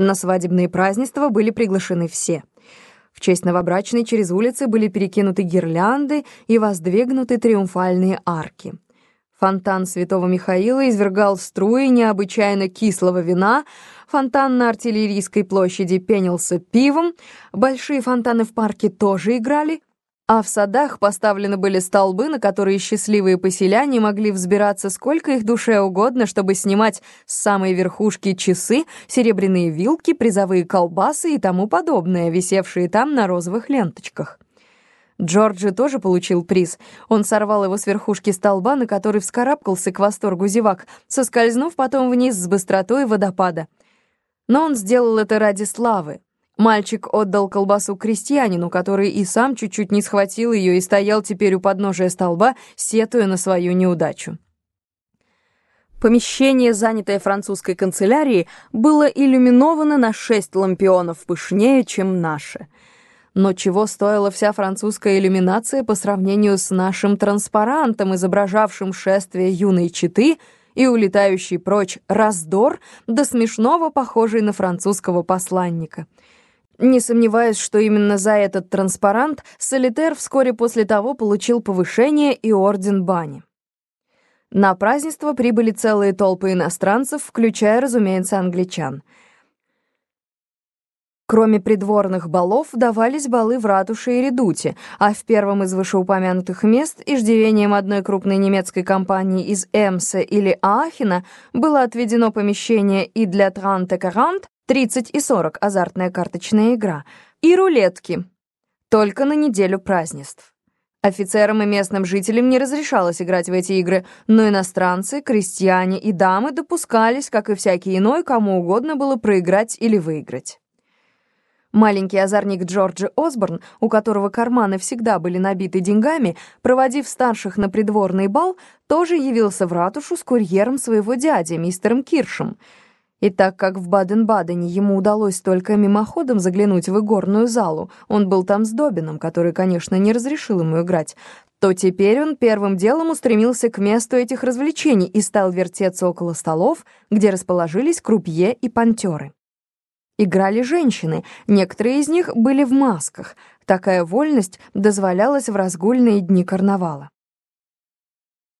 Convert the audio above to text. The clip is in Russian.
На свадебные празднества были приглашены все. В честь новобрачной через улицы были перекинуты гирлянды и воздвигнуты триумфальные арки. Фонтан Святого Михаила извергал струи необычайно кислого вина, фонтан на Артиллерийской площади пенился пивом, большие фонтаны в парке тоже играли, а в садах поставлены были столбы, на которые счастливые поселяне могли взбираться сколько их душе угодно, чтобы снимать с самой верхушки часы, серебряные вилки, призовые колбасы и тому подобное, висевшие там на розовых ленточках. Джорджи тоже получил приз. Он сорвал его с верхушки столба, на который вскарабкался к восторгу зевак, соскользнув потом вниз с быстротой водопада. Но он сделал это ради славы. Мальчик отдал колбасу крестьянину, который и сам чуть-чуть не схватил ее и стоял теперь у подножия столба, сетуя на свою неудачу. Помещение, занятое французской канцелярией, было иллюминовано на шесть лампионов пышнее, чем наше — но чего стоила вся французская иллюминация по сравнению с нашим транспарантом, изображавшим шествие юной читы и улетающий прочь раздор, до смешного похожий на французского посланника. Не сомневаюсь, что именно за этот транспарант Солитер вскоре после того получил повышение и орден бани. На празднество прибыли целые толпы иностранцев, включая, разумеется, англичан — Кроме придворных балов, давались балы в ратуше и редуте, а в первом из вышеупомянутых мест иждивением одной крупной немецкой компании из Эмса или Аахена было отведено помещение и для Транте-Карант, 30 и 40 азартная карточная игра, и рулетки, только на неделю празднеств. Офицерам и местным жителям не разрешалось играть в эти игры, но иностранцы, крестьяне и дамы допускались, как и всякий иной, кому угодно было проиграть или выиграть. Маленький озорник Джорджи Осборн, у которого карманы всегда были набиты деньгами, проводив старших на придворный бал, тоже явился в ратушу с курьером своего дяди, мистером Киршем. И так как в Баден-Бадене ему удалось только мимоходом заглянуть в игорную залу, он был там с Добином, который, конечно, не разрешил ему играть, то теперь он первым делом устремился к месту этих развлечений и стал вертеться около столов, где расположились крупье и пантеры. Играли женщины, некоторые из них были в масках. Такая вольность дозволялась в разгульные дни карнавала.